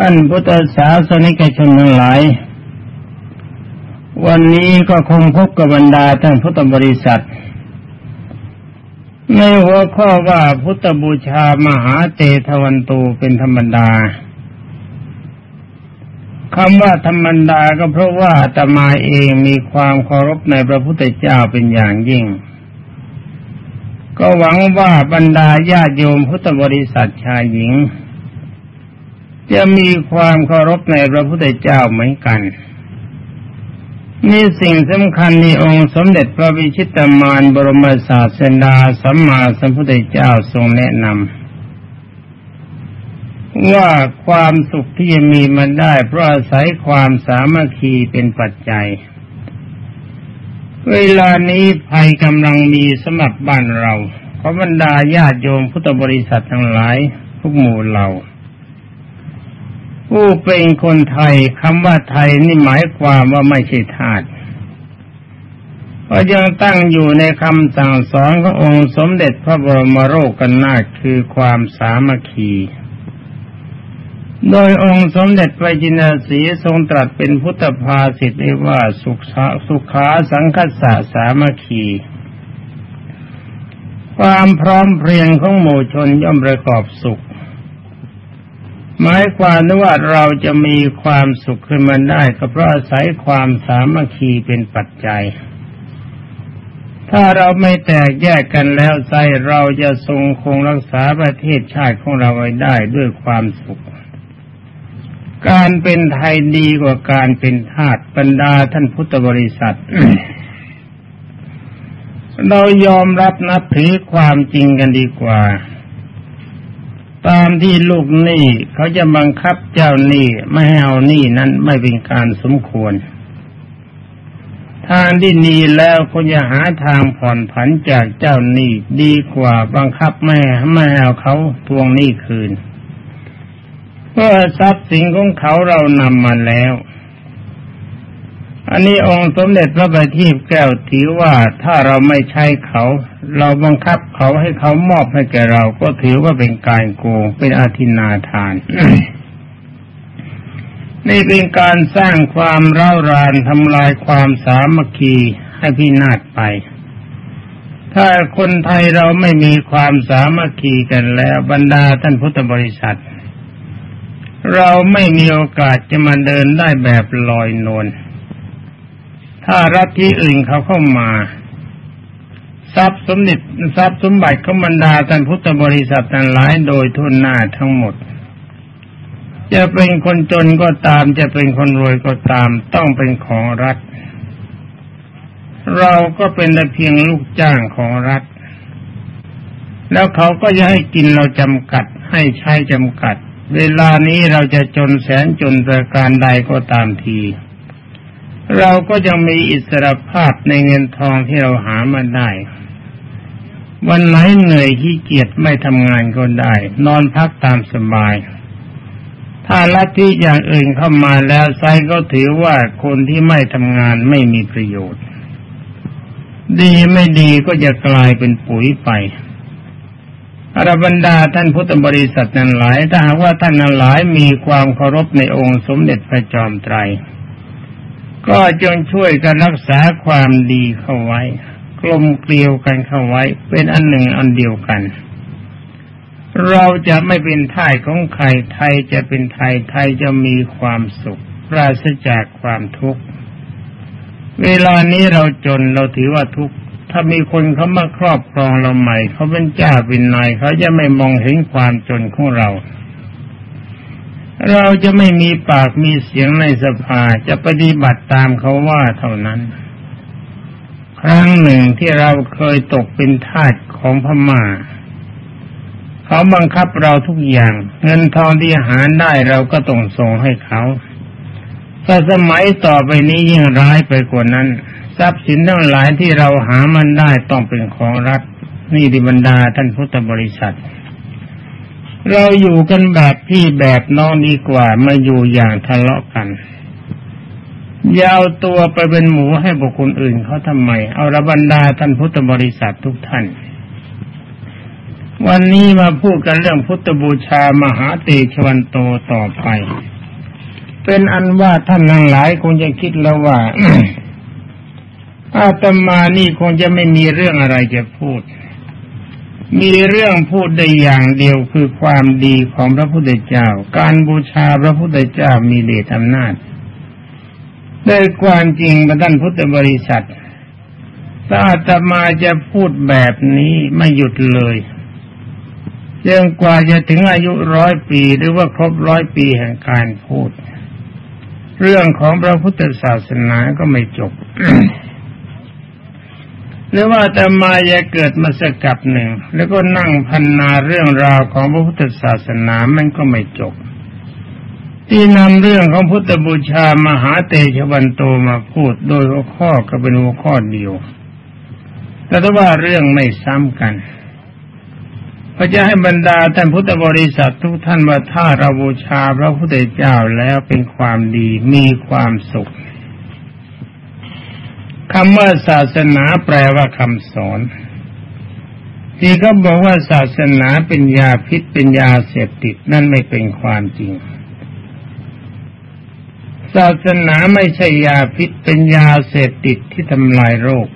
ท่านพุทธศาสนิกชนทั้งหลาย วันนี้ก็คงพบกับบรรดาท่านพุทธบริษัท ในหัวข้อว่าพุทธบูชามหาเตทวันตูเป็นธรรมดาคำว่าธรรมดาก็เพราะว่าตมาเองมีความเคารพในพระพุทธเจ้าเป็นอย่างยิ่ง ก็หวังว่าบรรดาญาโยมพุทธบริษัทชายหญิง จะมีความเคารพในพระพุทธเจ้าเหมือนกันนี่สิ่งสำคัญในองค์สมเด็จพระวิชิตามานบรมศาสดาสัมมาสัมพุทธเจ้าทรงแนะนำว่าความสุขที่จะมีมันได้ เพราะอาศัยความสามัคคีเป็นปัจจัย เวลานี้ภัยกำลังมีสมับบ้านเราขอบรรดาญาติโยมพุทธบริษัททั้งหลายทุกหมู่เหล่า ผู้เป็นคนไทยคำว่าไทยนี่หมายความว่าไม่ใช่ทาสเพราะยังตั้งอยู่ในคำสั่งสอนขององค์สมเด็จพระบรมโลกกันนาคือความสามัคคี โดยองค์สมเด็จพระจินาสีทรงตรัสเป็นพุทธภาษิตได้ว่าสุขสุขาสังคสะสามัคคี ความพร้อมเพรียงของหมู่ชนย่อมประกอบสุข หมายความว่าเราจะมีความสุขขึ้นมาได้ก็เพราะอาศัยความสามัคคีเป็นปัจจัย ถ้าเราไม่แตกแยกกันแล้วใจเราจะทรงคงรักษาประเทศชาติของเราไว้ได้ด้วยความสุข การเป็นไทยดีกว่าการเป็นทาสบรรดาท่านพุทธบริษัท เรายอมรับนับถือความจริงกันดีกว่า ตามที่ลูกหนี้เขาจะบังคับเจ้าหนี้ไม่ให้เอาหนี้นั้นไม่เป็นการสมควร ทางที่ดีแล้วคุณจะหาทางผ่อนผันจากเจ้าหนี้ดีกว่าบังคับแม่ไม่เอาเขาทวงหนี้คืนเพราะทรัพย์สินของเขาเรานำมาแล้ว อันนี้องค์สมเด็จพระบัณฑิตแก้วถือว่าถ้าเราไม่ใช้เขา เราบังคับเขาให้เขามอบให้แก่เราก็ถือว่าเป็นการโกงเป็นอาทินาทานนี่เป็นการสร้างความเร่ารานทำลายความสามัคคีให้พินาศไป ถ้าคนไทยเราไม่มีความสามัคคีกันแล้วบรรดาท่านพุทธบริษัท เราไม่มีโอกาสจะมาเดินได้แบบลอยนวลถ้ารัฐที่อื่นเขาเข้ามา ทรัพย์สมนิทรัพย์สมบัติขบรรดาท่านพุทธบริษัททั้งหลายโดยทุนหน้าทั้งหมด จะเป็นคนจนก็ตามจะเป็นคนรวยก็ตามต้องเป็นของรัฐ เราก็เป็นแต่เพียงลูกจ้างของรัฐ แล้วเขาก็จะให้กินเราจำกัดให้ใช้จำกัด เวลานี้เราจะจนแสนจนประการใดก็ตามที เราก็ยังมีอิสรภาพในเงินทองที่เราหามาได้ วันไหนเหนื่อยขี้เกียจไม่ทำงานก็ได้ นอนพักตามสบาย ถ้าลัทธิอย่างอื่นเข้ามาแล้วไซก็ถือว่าคนที่ไม่ทำงานไม่มีประโยชน์ ดีไม่ดีก็จะกลายเป็นปุ๋ยไปอรบรรดาท่านพุทธบริษัทนั้นหลายถ้าหากว่าท่านนั้นหลายมีความเคารพในองค์สมเด็จพระจอมไตร ก็จงช่วยกันรักษาความดีเข้าไว้ กลมเกลียวกันเข้าไว้ เป็นอันหนึ่งอันเดียวกัน เราจะไม่เป็นทายของใครไทยจะเป็นไทยไทยจะมีความสุขปราศจากความทุกข์ เวลานี้เราจนเราถือว่าทุกข์ ถ้ามีคนเขามาครอบครองเราใหม่ เขาเป็นเจ้าเป็นนายเขาจะไม่มองเห็นความจนของเรา เราจะไม่มีปากมีเสียงในสภาจะปฏิบัติตามเขาว่าเท่านั้น ครั้งหนึ่งที่เราเคยตกเป็นทาสของพมา่า เขาบังคับเราทุกอย่าง เงินทองที่หาได้เราก็ต้องส่งให้เขาถ้าสมัยต่อไปนี้ยิ่งร้ายไปกว่านั้น ทรัพย์สินทั้งหลายที่เราหามันได้ต้องเป็นของรัฐนี่ดิบรรดาท่านพุทธบริษัท เราอยู่กันแบบพี่แบบน้องดีกว่ามาอยู่อย่างทะเลาะกันอย่าวตัวไปเป็นหมูให้บุคคลอื่นเขาทำไม เอาระบรรดาท่านพุทธบริษัททุกท่าน วันนี้มาพูดกันเรื่องพุทธบูชามหาเตชวันโตต่อไป เป็นอันว่าท่านทั้งหลายคงจะคิดแล้วว่าอาตมานี่คงจะไม่มีเรื่องอะไรจะพูด มีเรื่องพูดได้อย่างเดียวคือความดีของพระพุทธเจ้า การบูชาพระพุทธเจ้ามีเดชอำนาจด้ความจริงมาท่านพุทธบริษัทถ้าอาตมาจะพูดแบบนี้ไม่หยุดเลยจนกว่าจะถึงอายุร้อยปีหรือว่าครบร้อยปีแห่งการพูด เรื่องของพระพุทธศาสนาก็ไม่จบ หรือว่าแต่มาจะเกิดมาสกับหนึ่ง แล้วก็นั่งพันนาเรื่องราวของพระพุทธศาสนามันก็ไม่จบ ที่นำเรื่องของพุทธบูชามหาเตชวันโตมาพูดโดยหัวข้อก็เป็นหัวข้อเดียว แต่ว่าเรื่องไม่ซ้ำกันพระจะให้บรรดาท่านพุทธบริษัททุกท่านว่าถ้าเราบูชาพระพุทธเจ้าแล้วเป็นความดีมีความสุข คำว่าศาสนาแปลว่าคำสอนที่เขาบอกว่าศาสนาเป็นยาพิษเป็นยาเสพติดนั่นไม่เป็นความจริง ศาสนาไม่ใช่ยาพิษเป็นยาเสพติดที่ทำลายโรค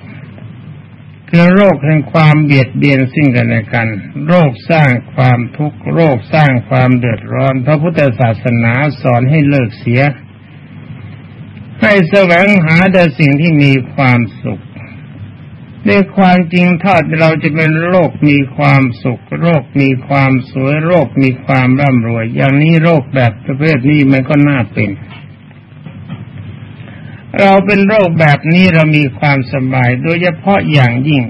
คือโรคแห่งความเบียดเบียนซึ่งกันและกัน โรคสร้างความทุกข์โรคสร้างความเดือดร้อน พระพุทธศาสนาสอนให้เลิกเสีย ให้แสวงหาแต่สิ่งที่มีความสุขในความจริงถ้าเราจะเป็นโรคมีความสุขโรคมีความสวยโรคมีความร่ำรวย อย่างนี้โรคแบบประเภทนี้มันก็น่าเป็น เราเป็นโรคแบบนี้เรามีความสบาย โดยเฉพาะอย่างยิ่ง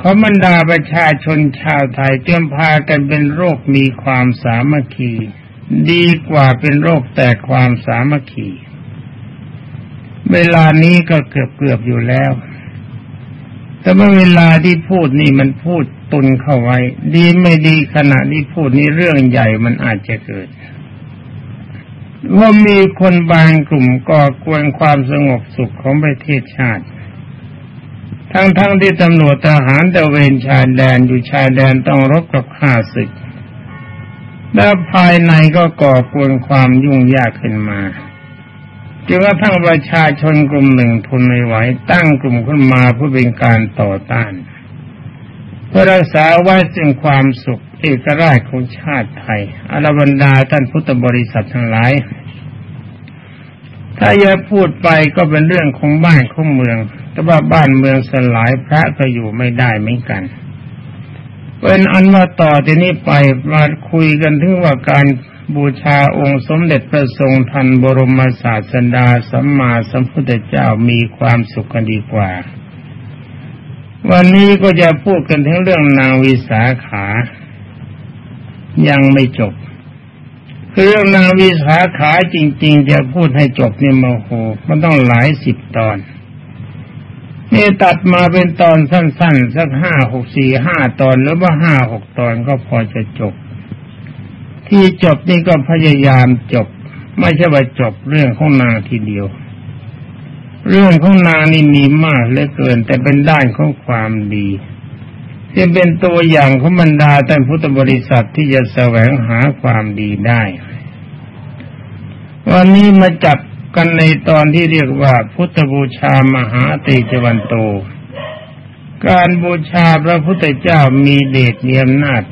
ขอบรรดาประชาชนชาวไทยจมพากันเป็นโรคมีความสามัคคี ดีกว่าเป็นโรคแต่ความสามัคคี เวลานี้ก็เกือบเกือบอยู่แล้ว แต่เมื่อเวลาที่พูดนี่มันพูดตุนเข้าไว้ ดีไม่ดีขณะที่พูดนี่เรื่องใหญ่มันอาจจะเกิดว่ามีคนบางกลุ่มก่อกวนความสงบสุขของประเทศชาติ ทั้งๆทที่ตำรวจทหารตะเวนชายแดนอยู่ชายแดนต้องรบกับข้าศึก และภายในก็ก่อกวนความยุ่งยากขึ้นมา จนกระทั่งประชาชนกลุ่มหนึ่งทนไม่ไหวตั้งกลุ่มขึ้นมาเพื่อเป็นการต่อต้าน เพื่อรักษาไว้ซึ่งความสุขเอกราชของชาติไทยอรบรรดาท่านพุทธบริษัททั้งหลาย ถ้าจะพูดไปก็เป็นเรื่องของบ้านของเมือง แต่ว่าบ้านเมืองสลายพระก็อยู่ไม่ได้เหมือนกันเป็นอันว่าต่อที่นี้ไปมาคุยกันถึงว่าการ บูชาองค์สมเด็จพระทรงทันบรมศาสดาสัมมาสัมพุทธเจ้ามีความสุขกันดีกว่า วันนี้ก็จะพูดกันถึงเรื่องนางวิสาขา ยังไม่จบ คือเรื่องนางวิสาขาจริง ๆ จะพูดให้จบเนี่ยมโห มันต้องหลายสิบตอนนี่ตัดมาเป็นตอนสั้น ๆ สักห้าหกสี่ห้าตอนหรือว่าห้าหกตอนก็พอจะจบ ที่จบนี่ก็พยายามจบ ไม่ใช่ว่าจบเรื่องของนางทีเดียว เรื่องของนางนี่มีมากเหลือเกิน แต่เป็นด้านของความดีที่เป็นตัวอย่างของบรรดาท่านพุทธบริษัทที่จะแสวงหาความดีได้ วันนี้มาจับกันในตอนที่เรียกว่าพุทธบูชามหาติจวันโต การบูชาพระพุทธเจ้ามีเดชมีอำนาจ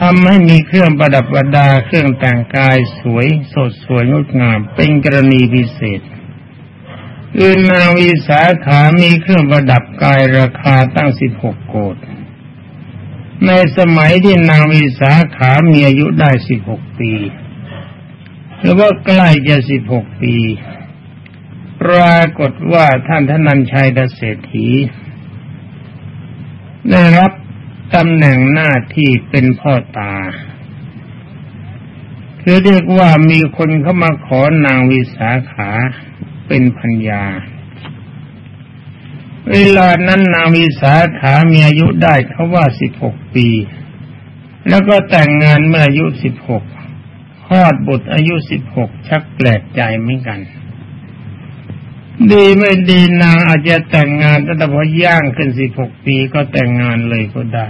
ทำให้มีเครื่องประดับประดาเครื่องแต่งกายสวยสดสวยงดงาม เป็นกรณีพิเศษคือนางวิสาขามีเครื่องประดับกายราคาตั้งสิบหกโกดในสมัยที่นางวิสาขามีอายุได้สิบหกปีหรือว่าใกล้จะสิบหกปี ปรากฏว่าท่านทนันชัยดเศรษฐีได้รับ ตำแหน่งหน้าที่เป็นพ่อตา คือเรียกว่ามีคนเข้ามาขอนางวิสาขาเป็นพัญญา เวลานั้นนางวิสาขามีอายุได้เขาว่าสิบหกปี แล้วก็แต่งงานเมื่ออายุสิบหกคลอดบุตรอายุสิบหกชักแปลกใจเหมือนกัน ดีไม่ดีนางอาจจะแต่งงานแต่พอย่างขึ้นสิบหกปีก็แต่งงานเลยก็ได้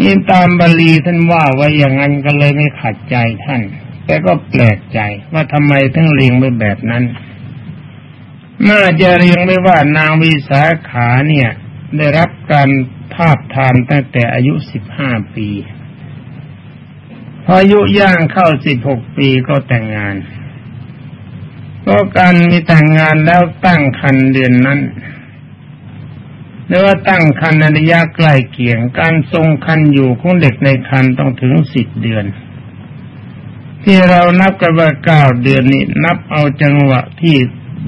นี่ตามบาลีท่านว่าไว้อย่างนั้นก็เลยไม่ขัดใจท่าน แต่ก็แปลกใจว่าทำไมทั้งเรียงไว้แบบนั้นน่าจะเรียงไว้ว่านางวิสาขาเนี่ย ได้รับการทาบทามตั้งแต่อายุสิบห้าปีพออายุย่างเข้าสิบหกปีก็แต่งงาน ก็การมีแต่งงานแล้วตั้งคันเดือนนั้นหรือว่าตั้งคันในระยะใกล้เคียง การทรงคันอยู่ของเด็กในคันต้องถึงสิบเดือน ที่เรานับกันว่าเก้าเดือนนี้ นับเอาจังหวะที่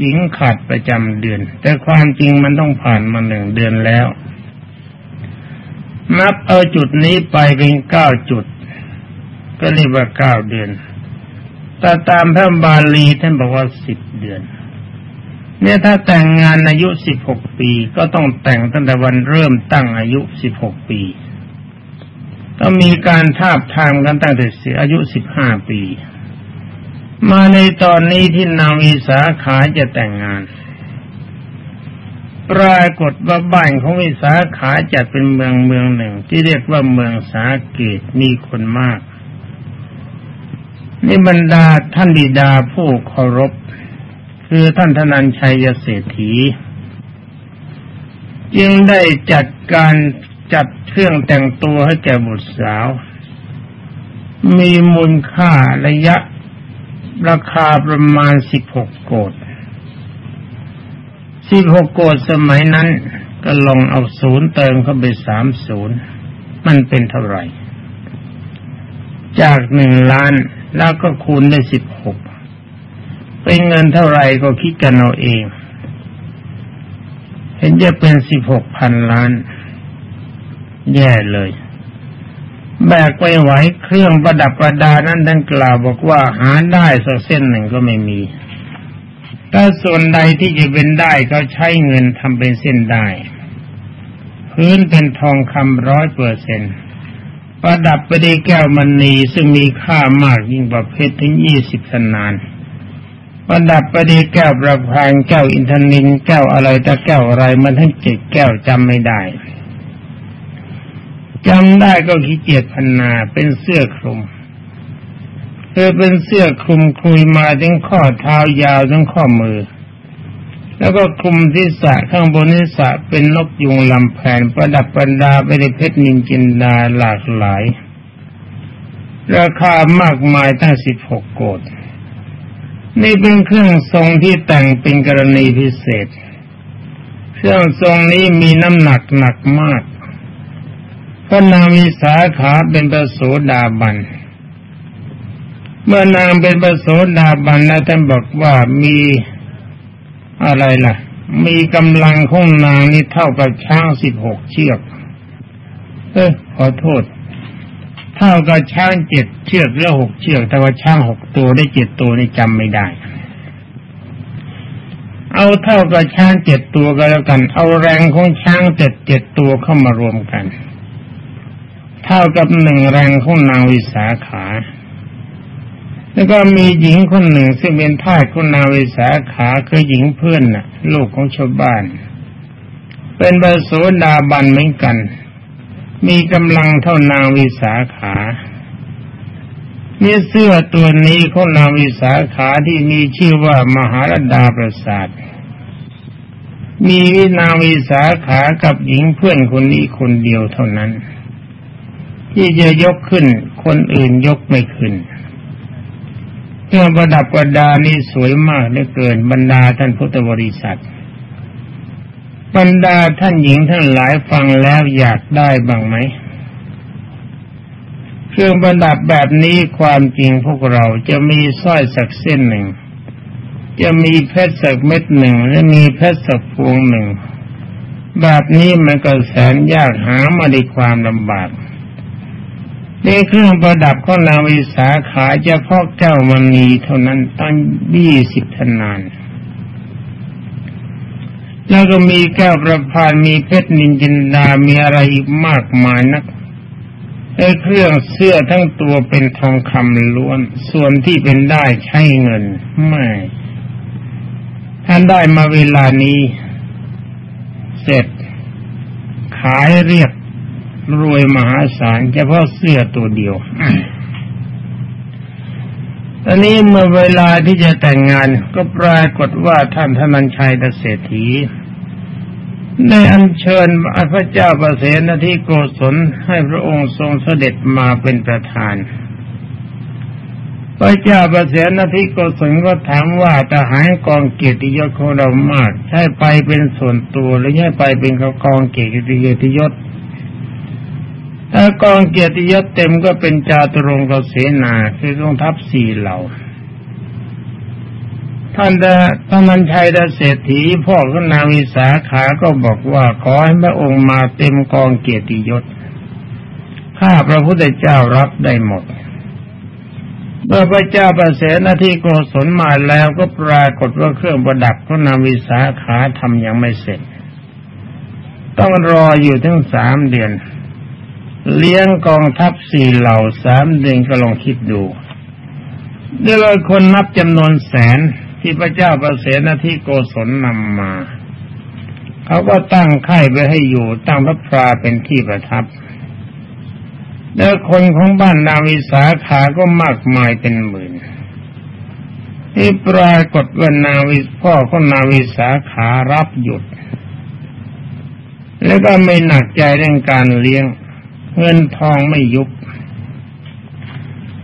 หญิงขาดประจำเดือน แต่ความจริงมันต้องผ่านมาหนึ่งเดือนแล้ว นับเอาจุดนี้ไปเป็นเก้าจุด ก็เรียกว่าเก้าเดือน แต่ตามพระบาลีท่านบอกว่าสิบเดือน เนี่ยถ้าแต่งงานอายุสิบหกปีก็ต้องแต่งตั้งแต่วันเริ่มตั้งอายุสิบหกปีต้องมีการทาบทามกันตั้งแต่อายุสิบห้าปี มาในตอนนี้ที่นางวิสาขาจะแต่งงาน ปรากฏว่าบ้านของวิสาขาจะเป็นเมืองเมืองหนึ่ง ที่เรียกว่าเมืองสาเกตมีคนมาก นี่บรรดาท่านบิดาผู้เคารพ คือท่านธนัญชัยเศรษฐี จึงได้จัดการจัดเครื่องแต่งตัวให้แก่บุตรสาว มีมูลค่าระยะราคาประมาณสิบหกโกดสิบหกโกดสมัยนั้นก็ลองเอาศูนย์เติมเข้าไปสามศูนย์ มันเป็นเท่าไหร่ จากหนึ่งล้าน แล้วก็คูณได้สิบหกเป็นเงินเท่าไหร่ก็คิดกันเอาเอง เห็นจะเป็นสิบหกพันล้าน แย่เลย แบกไปไหวเครื่องประดับประดานั้นท่านกล่าวบอกว่าหาได้สักเส้นหนึ่งก็ไม่มี ถ้าส่วนใดที่จะเป็นได้ก็ใช้เงินทำเป็นเส้นได้ พื้นเป็นทองคำร้อยเปอร์เซ็น ประดับไปด้วยแก้วมณีซึ่งมีค่ามากยิ่งกว่าเพชรถึงยี่สิบสนานประดับไปด้วยแก้วประพานแก้วอินทนินแก้วอะไรแต่แก้วอะไรมันทั้งเจ็ดแก้วจำไม่ได้จำได้ก็ขี้เกียจพันนาเป็นเสื้อคลุมคือเป็นเสื้อคลุมคุยมาถึงข้อเท้ายาวถึงข้อมือ แล้วก็คลุมที่สะข้างบนที่สะเป็นนกยุงลำแผนประดับประดาไปด้วยเพชรนินจินดาหลากหลาย ราคามากมายตั้งสิบหกโกดนี่เป็นเครื่องทรงที่แต่งเป็นกรณีพิเศษ เครื่องทรงนี้มีน้ำหนักหนักมากพระนางวิสาขาเป็นประโสดาบัน เมื่อนางเป็นประโสดาบันแล้วท่านบอกว่ามี อะไรล่ะ มีกำลังของนางนี่เท่ากับช้างสิบหกเชือก เออขอโทษ เท่ากับช้างเจ็ดเชือกหรือหกเชือก แต่ว่าช้างหกตัวได้เจ็ดตัวนี่จำไม่ได้ เอาเท่ากับช้างเจ็ดตัวก็แล้วกัน เอาแรงของช้างเจ็ดเจ็ดตัวเข้ามารวมกัน เท่ากับหนึ่งแรงของนางวิสาขา แล้วก็มีหญิงคนหนึ่งซึ่งเป็นทาสของนาวิสาขาคือหญิงเพื่อนน่ะ ลูกของชาวบ้าน เป็นบาโสดาบันเหมือนกัน มีกำลังเท่านางวิสาขานี่เสื้อตัวนี้ของนางวิสาขาที่มีชื่อว่ามหารดาประสาทมีวินางวิสาขากับหญิงเพื่อนคนนี้คนเดียวเท่านั้น ที่จะยกขึ้นคนอื่นยกไม่ขึ้น เครื่องประดับประดานี่สวยมากเหลือเกินบรรดาท่านพุทธบริษัท บรรดาท่านหญิงทั้งหลายฟังแล้วอยากได้บ้างไหมเครื่องประดับแบบนี้ความจริงพวกเราจะมีสร้อยสักเส้นหนึ่ง จะมีเพชรสักเม็ดหนึ่งและมีเพชรสักพวงหนึ่ง แบบนี้มันก็แสนยากหามาด้วยความลำบาก นี่เครื่องประดับของนาวิสาขาเฉพาะแก้วมณีเท่านั้นตั้งยี่สิบทนาน แล้วก็มีแก้วประพานมีเพชรนินจินดา มีอะไรอีกมากมายนักไอ้เครื่องเสื้อทั้งตัวเป็นทองคำล้วน ส่วนที่เป็นได้ใช้เงิน ไม่ท่านได้มาเวลานี้ เสร็จ ขายเรียบ รวยมหาศาลเฉพาะเสื้อตัวเดียวตอนนี้เมื่อเวลาที่จะแต่งงานก็ปรากฏว่าท่านธนัญชัยเศรษฐีได้อัญเชิญพระเจ้าประเสนที่โกศลให้พระองค์ทรงเสด็จมาเป็นประธาน พระเจ้าประเสนที่โกศลก็ถามว่าทหารกองเกียรติยศของเรามาก ใช่ไปเป็นส่วนตัวหรือใช่ไปเป็นกองเกียรติยศ ถ้ากองเกียรติยศเต็มก็เป็นจาตุรงกเสนาคือกองทัพสี่เหล่า ท่านดาท่านนันชัยดาเศรษฐีพ่อของนาวิสาขาก็บอกว่าขอให้พระองค์มาเต็มกองเกียรติยศข้าพระพุทธเจ้ารับได้หมดเมื่อพระเจ้าประเสนาที่โกศลมาแล้วก็ปรากฏว่าเครื่องประดับของนาวิสาขาทำยังไม่เสร็จ ต้องรออยู่ถึงสามเดือน เลี้ยงกองทัพสี่เหล่าสามเดือนก็ลองคิดดูเดี๋ยวคนนับจำนวนแสนที่พระเจ้าประเสนที่โกศลนำมาเขาก็ตั้งค่ายไว้ให้อยู่ตั้งพระพราเป็นที่ประทับ แล้วคนของบ้านนาวิสาขาก็มากมายเป็นหมื่นที่ปรากฏว่านาวิพ่อของนาวิสาขารับหยุด แล้วก็ไม่หนักใจเรื่องการเลี้ยง เงินทองไม่ยุบ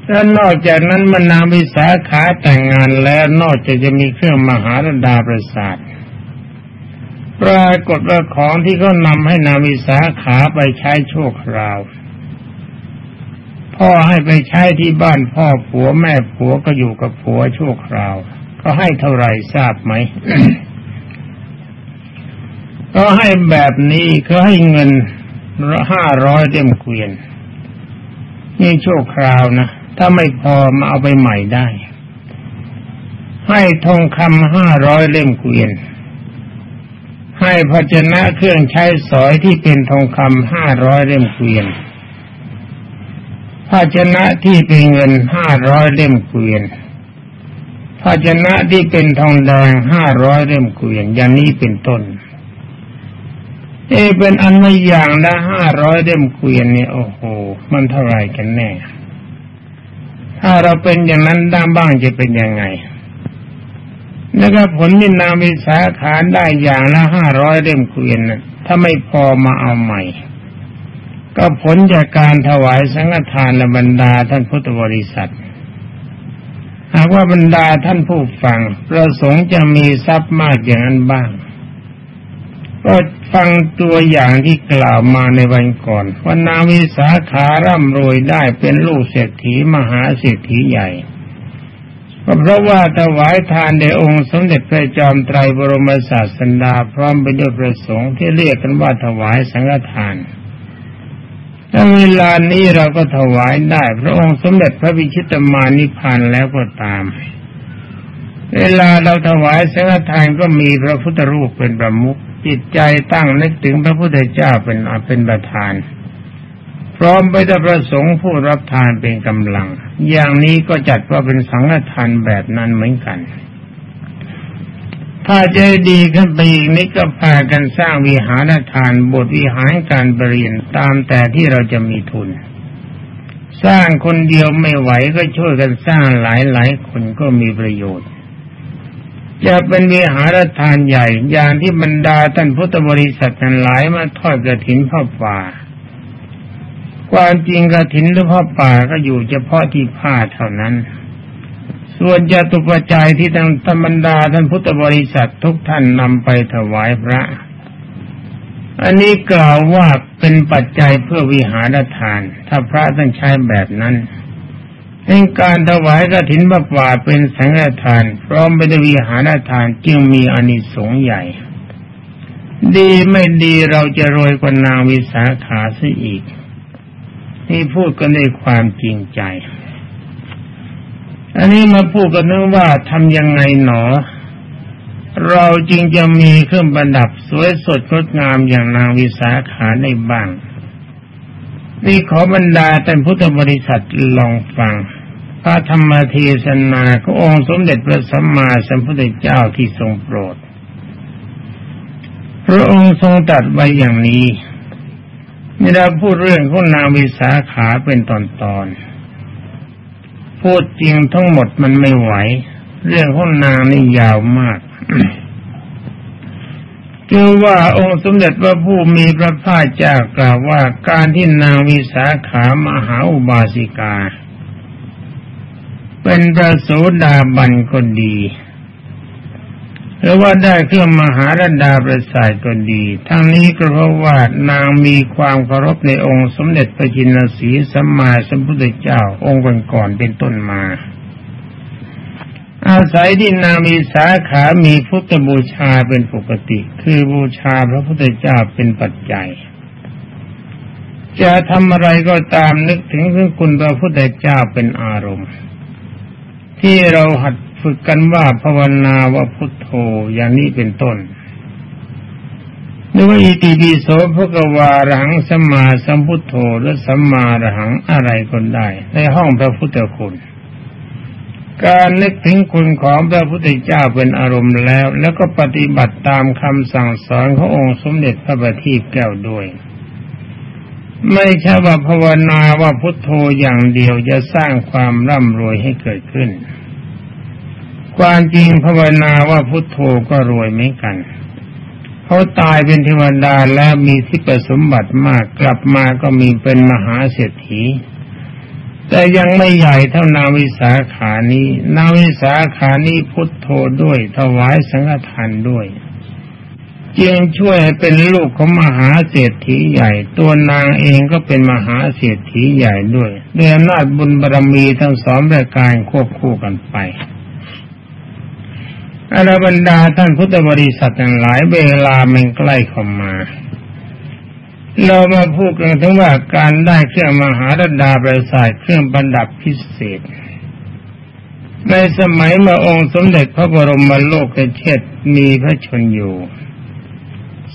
แล้วนอกจากนั้นมนาวิสาขาแต่งงานแล้วนอกจากจะมีเครื่องมหาดาประสาทปรากฏว่าของที่เขานำให้นาวิสาขาไปใช้ชั่วคราว พ่อให้ไปใช้ที่บ้านพ่อผัวแม่ผัวก็อยู่กับผัวชั่วคราว ก็ให้เท่าไหร่ทราบไหมก็ให้แบบนี้เขาให้เงิน ห้าร้อยเล่มเกวียน นี่โชคคราวนะ ถ้าไม่พอมาเอาไปใหม่ได้ ให้ทองคำห้าร้อยเล่มเกวียน ให้ภาชนะเครื่องใช้สอยที่เป็นทองคำห้าร้อยเล่มเกวียนภาชนะที่เป็นเงินห้าร้อยเล่มเกวียนภาชนะที่เป็นทองแดงห้าร้อยเล่มเกวียนอย่างนี้เป็นต้น เอเป็นอันไม่อย่างละห้าร้อยเล่มเกวียนเนี่ยโอ้โห มันเท่าไรกันแน่ ถ้าเราเป็นอย่างนั้นด้ามบ้างจะเป็นยังไง แล้วก็ผลมินามิสาขานได้อย่างละห้าร้อยเล่มเกวียนนะถ้าไม่พอมาเอาใหม่ ก็ผลจากการถวายสังฆทานและบรรดาท่านพุทธบริษัทหากว่าบรรดาท่านผู้ฟังประสงค์จะมีทรัพย์มากอย่างนั้นบ้าง ก็ฟังตัวอย่างที่กล่าวมาในวันก่อนว่านาวิสาขาร่ำรวยได้เป็นลูกเศรษฐีมหาเศรษฐีใหญ่ก็เพราะว่าถวายทานในองค์สมเด็จพระจอมไตรบรมศาสดาพร้อมไปด้วยประสงค์ที่เรียกกันว่าถวายสังฆทานถ้าเวลานี้เราก็ถวายได้ พระองค์สมเด็จพระวิชิตมานิพพานแล้วก็ตาม เวลาเราถวายสังฆทานก็มีพระพุทธรูปเป็นประมุข จิตใจตั้งนึกถึงพระพุทธเจ้าเป็นเป็นประธาน พร้อมไปด้วยประสงค์ผู้รับทานเป็นกำลัง อย่างนี้ก็จัดว่าเป็นสังฆทานแบบนั้นเหมือนกัน ถ้าใจดีขึ้นไปอีกนี้ก็พากันสร้างวิหารทานบทวิหารการบริเรียนตามแต่ที่เราจะมีทุน สร้างคนเดียวไม่ไหวก็ช่วยกันสร้างหลายหลายคนก็มีประโยชน์ จะเป็นวิหารทานใหญ่ อย่างที่บรรดาท่านพุทธบริษัททั้งหลายมาทอดกระถินพ่อป่า ความจริงกระถินหรือพ่อป่าก็อยู่เฉพาะที่ผ้าเท่านั้น ส่วนจะตุปัจจัยที่ทั้งธรรมดาท่านพุทธบริษัททุกท่านนำไปถวายพระ อันนี้กล่าวว่าเป็นปัจจัยเพื่อวิหารทาน ถ้าพระต้องใช้แบบนั้น ในการถวายกฐินบะป่าเป็นสังฆทาน พร้อมไปด้วยวิหารทานจึงมีอานิสงส์ใหญ่ ดีไม่ดีเราจะรวยกว่านางวิสาขาซะอีก นี่พูดกันด้วยความจริงใจ อันนี้มาพูดกันนึกว่าทำยังไงหนอ เราจริงจะมีเครื่องประดับสวยสดงดงามอย่างนางวิสาขาในบ้าง นี่ขอบรรดาท่านพุทธบริษัทลองฟัง พระธรรมเทศนาขององค์สมเด็จพระสัมมาสัมพุทธเจ้าที่ทรงโปรด พระองค์ทรงตรัสไว้อย่างนี้นี่เราพูดเรื่องของนางวิสาขาเป็นตอนๆพูดจริงทั้งหมดมันไม่ไหว เรื่องของนางนี่ยาวมาก คือว่าองค์สมเด็จพระผู้มีพระภาคเจ้ากล่าวว่าการที่นางวิสาขามหาอุบาสิกา เป็นพระโสดาบันก็ดี หรือว่าได้เครื่องมหารดาประสาทก็ดี ทั้งนี้ก็เพราะว่านางมีความเคารพในองค์สมเด็จพระจินสีสัมมาสัมพุทธเจ้าองค์ก่อนๆเป็นต้นมา อาศัยที่นามีสาขามีพุทธบูชาเป็นปกติ คือบูชาพระพุทธเจ้าเป็นปัจจัย จะทำอะไรก็ตามนึกถึงคุณพระพุทธเจ้าเป็นอารมณ์ ที่เราหัดฝึกกันว่าภาวนาว่าพุทโธอย่างนี้เป็นต้นหรือว่าอิติปิโสพระกวารังสัมมาสัมพุทโธหรือสัมมาระหังอะไรก็ได้ ในห้องพระพุทธคุณ การนึกถึงคุณของพระพุทธเจ้าเป็นอารมณ์แล้ว แล้วก็ปฏิบัติตามคำสั่งสอนขององค์สมเด็จพระบัณฑิตแก้วด้วย ไม่ใช่ว่าภาวนาว่าพุทโธอย่างเดียวจะสร้างความร่ำรวยให้เกิดขึ้น ความจริงภาวนาว่าพุทโธก็รวยเหมือนกันเขาตายเป็นเทวดาแล้วมีที่ประสมบัติมากกลับมาก็มีเป็นมหาเศรษฐี แต่ยังไม่ใหญ่เท่านาวิสาขานี้ นาวิสาขานี้พุทโธด้วย ถวายสังฆทานด้วยจึงช่วยให้เป็นลูกของมหาเศรษฐีใหญ่ ตัวนางเองก็เป็นมหาเศรษฐีใหญ่ด้วยด้วยอำนาจบุญบารรมีทั้งสองประการควบคู่กันไปอรบรรดาท่านพุทธบริษัททั้งหลายเวลามันใกล้เข้ามา เรามาพูดกันถึงว่าการได้เครื่องมหาดดาประสาทเครื่องประดับพิเศษ ในสมัยมาองค์สมเด็จพระบรมโลกเชษมีพระชนอยู่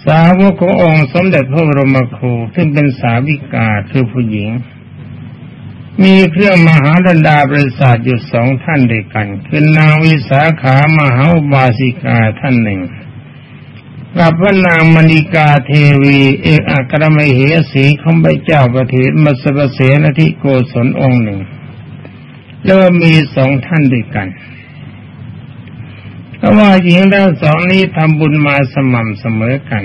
สาวกขององค์สมเด็จพระบรมครูซึ่งเป็นสาวิกาคือผู้หญิง มีเครื่องมหาดดาบริษัทอยู่สองท่านด้วยกัน คือนางวิสาขามหาบาสิกาท่านหนึ่ง กับพระนางมณีกาเทวี เอกอัครมเหสีของพระเจ้าประเทศมัสเสนทิโกศลองค์หนึ่ง แล้วมีสองท่านด้วยกันเพราะว่าหญิงทั้งสองนี้ทำบุญมาสม่ำเสมอกัน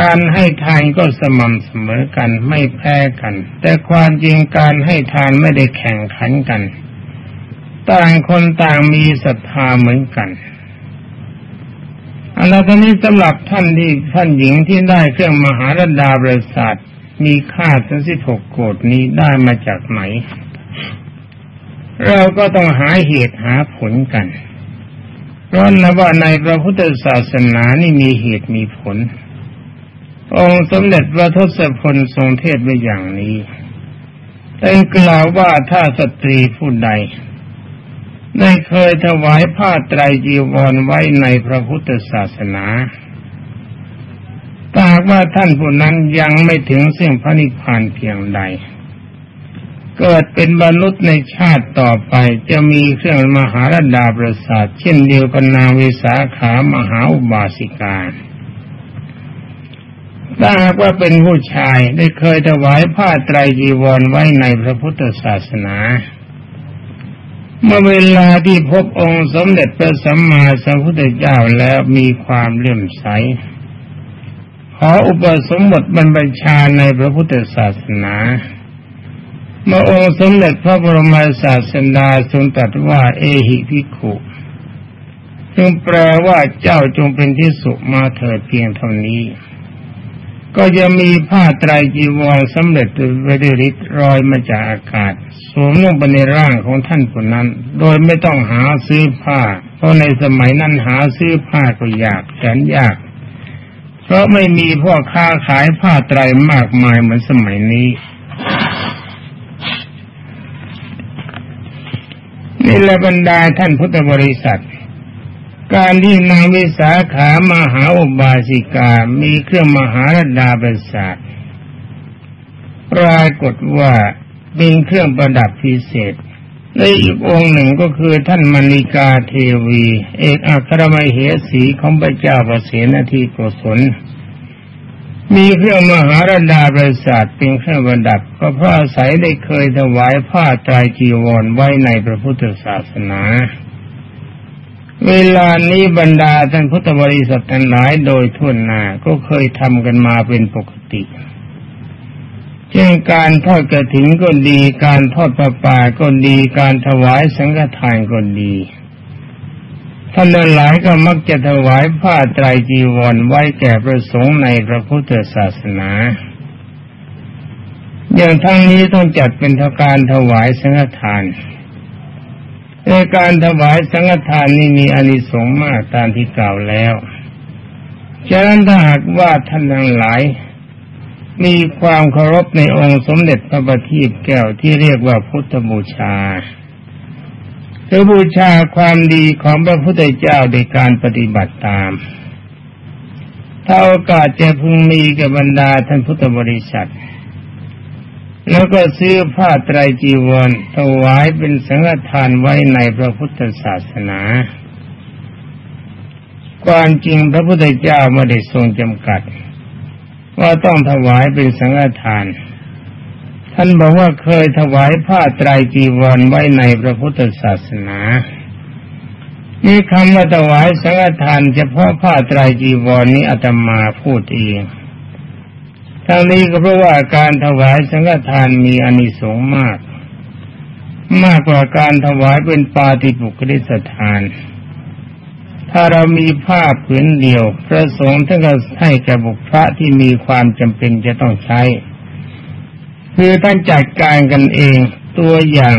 การให้ทานก็สม่ำเสมอกันไม่แพ้กัน แต่ความจริงการให้ทานไม่ได้แข่งขันกัน ต่างคนต่างมีศรัทธาเหมือนกัน อันนี้นี้สำหรับท่านที่ท่านหญิงที่ได้เครื่องมหาราดาบริษัทมีค่าทั้งสิบหกโกดนี้ได้มาจากไหน เราก็ต้องหาเหตุหาผลกันเพราะนะว่าในพระพุทธศาสนานี่มีเหตุมีผล องค์สมเด็จพระทศพลทรงเทศไว้อย่างนี้แต่กล่าวว่าถ้าสตรีผู้ใด ได้เคยถวายผ้าไตรจีวรไว้ในพระพุทธศาสนาตากว่าท่านผู้นั้นยังไม่ถึงซึ่งพระนิพพานเพียงใด เกิดเป็นมนุษย์ในชาติต่อไปจะมีเครื่องมหาราดาประสาท เช่นเดียวกับนางวิสาขามหาอุบาสิกาถ้าหากว่าเป็นผู้ชายได้เคยถวายผ้าไตรจีวรไว้ในพระพุทธศาสนา เมื่อเวลาที่พบองค์สมเด็จพระสัมมาสัมพุทธเจ้าแล้วมีความเลื่อมใส ขออุปสมบทบรรพชาในพระพุทธศาสนาเมื่อองค์สมเด็จพระบรมศาสดาทรงตรัสว่าเอหิพิขุจึงแปลว่าเจ้าจงเป็นที่สุมาเถิดเพียงเท่านี้ ก็จะมีผ้าไตรจีวรสำเร็จไว้ด้วยฤทธิ์รอยมาจากอากาศสวมลงไปในร่างของท่านคนนั้น โดยไม่ต้องหาซื้อผ้า เพราะในสมัยนั้นหาซื้อผ้าก็ยากแสนยาก เพราะไม่มีพ่อค้าขายผ้าไตรมากมายเหมือนสมัยนี้นี่แหละบรรดาท่านพุทธบริษัท การที่นางวิสาขามหาอุบาสิกา มีเครื่องมหาราดาประสาทปรากฏว่าเป็นเครื่องประดับพิเศษในอีกองค์หนึ่งก็คือท่านมณีกาเทวี เอกอัครมเหสีของพระเจ้าประเสนทีโกศลมีเครื่องมหารดาประสาทเป็นเครื่องประดับก็เพราะอาศัยได้เคยถวายผ้าตรจีวรไว้ในพระพุทธศาสนา เวลานี้บรรดาท่านพุทธบริษัททั้งหลายโดยทั่วหน้าก็เคยทำกันมาเป็นปกติ เช่นการทอดกระถิ่นก็ดี การทอดประปาก็ดี การถวายสังฆทานก็ดี ท่านหลายก็มักจะถวายผ้าไตรจีวรไว้แก่ประสงค์ในพระพุทธศาสนา อย่างทั้งนี้ต้องจัดเป็นทการถวายสังฆทาน ในการถวายสังฆทานนี้มีอานิสงส์มากตามที่กล่าวแล้วฉะนั้นถ้าหากว่าท่านทั้งหลาย มีความเคารพในองค์สมเด็จพระบัณฑิตแก้วที่เรียกว่าพุทธบูชาหรือบูชาความดีของพระพุทธเจ้าโดยการปฏิบัติตาม ถ้าโอกาสจะพึงมีกับบรรดาท่านพุทธบริษัท แล้วก็ซื้อผ้าไตรจีวรถวายเป็นสังฆทานไว้ในพระพุทธศาสนาความจริงพระพุทธเจ้าไม่ได้ทรงจำกัด ว่าต้องถวายเป็นสังฆทาน ท่านบอกว่าเคยถวายผ้าไตรจีวรไว้ในพระพุทธศาสนานี่คำว่าถวายสังฆทานเฉพาะผ้าไตรจีวรนี้อาตมาพูดเอง ทั้งนี้ก็เพราะว่าการถวายสังฆทานมีอานิสงส์มาก มากกว่าการถวายเป็นปาฏิบุคลิสถาน ถ้าเรามีผ้าผืนเดียว พระสงฆ์ท่านก็ให้แก่บุคพระที่มีความจำเป็นจะต้องใช้ คือท่านจัดการกันเองตัวอย่าง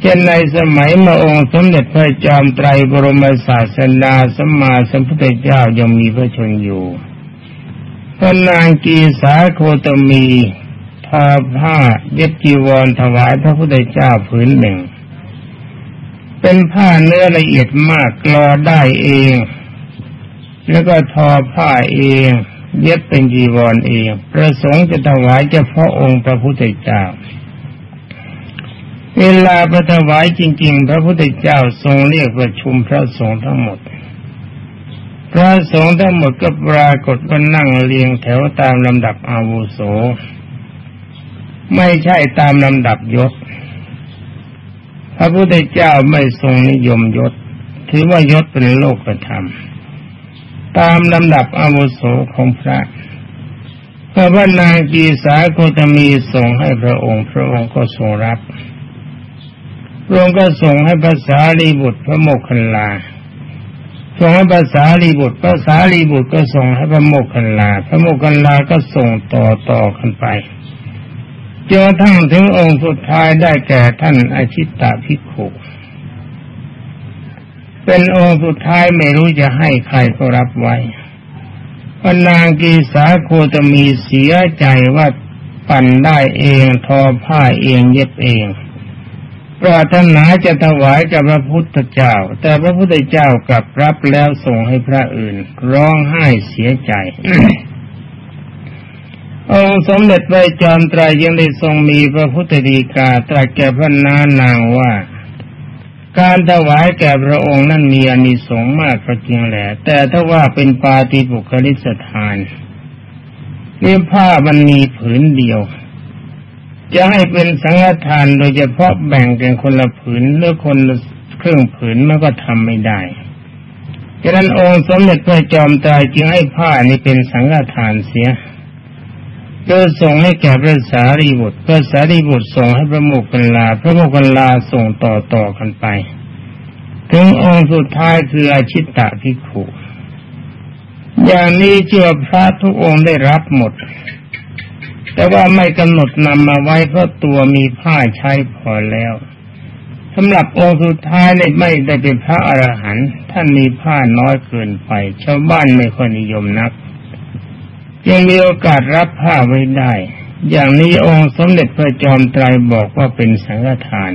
เช่นในสมัยมาองค์สมเด็จพระจอมไตรบรมศาสดาสมมาสัมพุทธเจ้ายังมีพระชนอยู่ พระนางกีสาโคตมีทาผ้าเย็บจีวรถวายพระพุทธเจ้าผืนหนึ่ง เป็นผ้าเนื้อละเอียดมากกลอได้เอง แล้วก็ทอผ้าเอง เย็บเป็นจีวรเอง ประสงค์จะถวายเฉพาะองค์พระพุทธเจ้า เวลาประถวายจริง ๆ พระพุทธเจ้าทรงเรียกประชุมพระสงฆ์ทั้งหมด พระสงฆ์ทั้งหมดก็ปรากฏว่านั่งเรียงแถวตามลำดับอาวุโส ไม่ใช่ตามลำดับยศ พระพุทธเจ้าไม่ทรงนิยมยศ ถือว่ายศเป็นโลกธรรม ตามลำดับอาวุโสของพระพระว่านางกีสาโคตมีส่งให้พระองค์ พระองค์ก็ทรงรับพระองค์ก็ส่งให้ภาษาลีบุตรพระโมคคัลลา ส่งให้ภาษาลีบุตรภาษาลีบุตรก็ส่งให้พระโมคคัลลา พระโมคคัลลาก็ส่งต่อต่อกันไปจนทั้งถึงองค์สุดท้ายได้แก่ท่านอาชิตตาภิกขุเป็นองค์สุดท้ายไม่รู้จะให้ใครก็รับไว้พนางกีสาโคตมีเสียใจว่าปั่นได้เองทอผ้าเองเย็บเอง ปรารถนาจะถวายกับพระพุทธเจ้า แต่พระพุทธเจ้ากลับรับแล้วส่งให้พระอื่น ร้องไห้เสียใจองค์สมเด็จพระจอมไตรยังได้ทรงมีพระพุทธดีกาตรัสแก่พระนานางว่า การถวายแก่พระองค์นั้นมีอานิสงส์มากก็จริงแหละ แต่ถ้าว่าเป็นปาฏิบุคลิสถานเนี่ผ้ามันมีผืนเดียว จะให้เป็นสังฆทานโดยเฉพาะแบ่งกันคนละผืนหรือคนละเครื่องผืนมันก็ทำไม่ได้ฉะนั้นองค์สมเด็จพระจอมไตรจึงให้ผ้านี้เป็นสังฆทานเสียก็ส่งให้แก่พระสารีบุตรพระสารีบุตรส่งให้พระโมกขันลา พระโมกขันลาส่งต่อต่อกันไป ถึงองค์สุดท้ายคืออาชิตตะพิขุอย่างนี้เจ้าพระทุกองค์ได้รับหมด แต่ว่าไม่กำหนดนำมาไว้เพราะตัวมีผ้าใช้พอแล้วสำหรับองค์สุดท้ายเนี่ยไม่ได้เป็นพระอรหันต์ท่านมีผ้าน้อยเกินไป ชาวบ้านไม่ค่อยนิยมนัก ยังมีโอกาสรับผ้าไว้ได้ อย่างนี้องค์สมเด็จพระจอมไตรบอกว่าเป็นสังฆทาน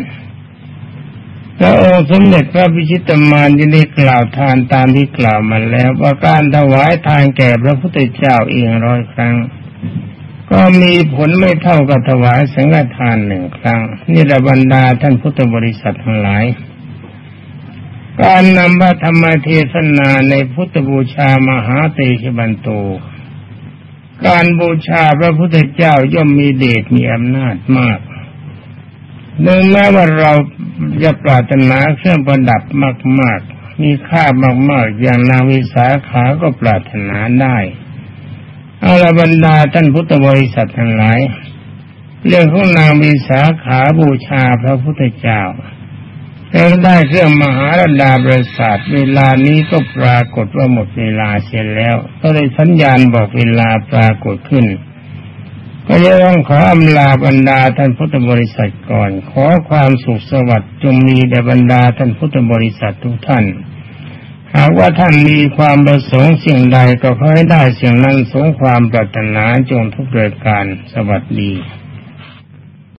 แล้วองค์สมเด็จพระพิชิตมารยังได้กล่าวทานตามที่กล่าวมาแล้ว ว่าการถวายทานแก่พระพุทธเจ้าเองร้อยครั้ง ก็มีผลไม่เท่ากับถวายสังฆทานหนึ่งครั้ง นี่ระบรรดาท่านพุทธบริษัททั้งหลาย การนำพระธรรมเทศนาในพุทธบูชามหาเตชบันโต การบูชาพระพุทธเจ้าย่อมมีเดชมีอำนาจมากเนื่องแม้ว่าเราจะปรารถนาเครื่องประดับมาก ๆ มีค่ามาก ๆ อย่างนางวิสาขาก็ปรารถนาได้ อาลบรรดาท่านพุทธบริษัททั้งหลาย เรื่องของนางวิสาขาบูชาพระพุทธเจ้าแล้วได้เครื่องมหาราดาบริษัทเวลานี้ก็ปรากฏว่าหมดเวลาเสียแล้ว ก็เลยสัญญาณบอกเวลาปรากฏขึ้น ก็จะต้องขออำลาบรรดาท่านพุทธบริษัทก่อน ขอความสุขสวัสดิ์จงมีแด่บรรดาท่านพุทธบริษัททุกท่าน หากว่าท่านมีความประสงค์สิ่งใดก็ขอให้ได้สิ่งนั้นสงความปรารถนาจงทุกเกิดการสวัสดี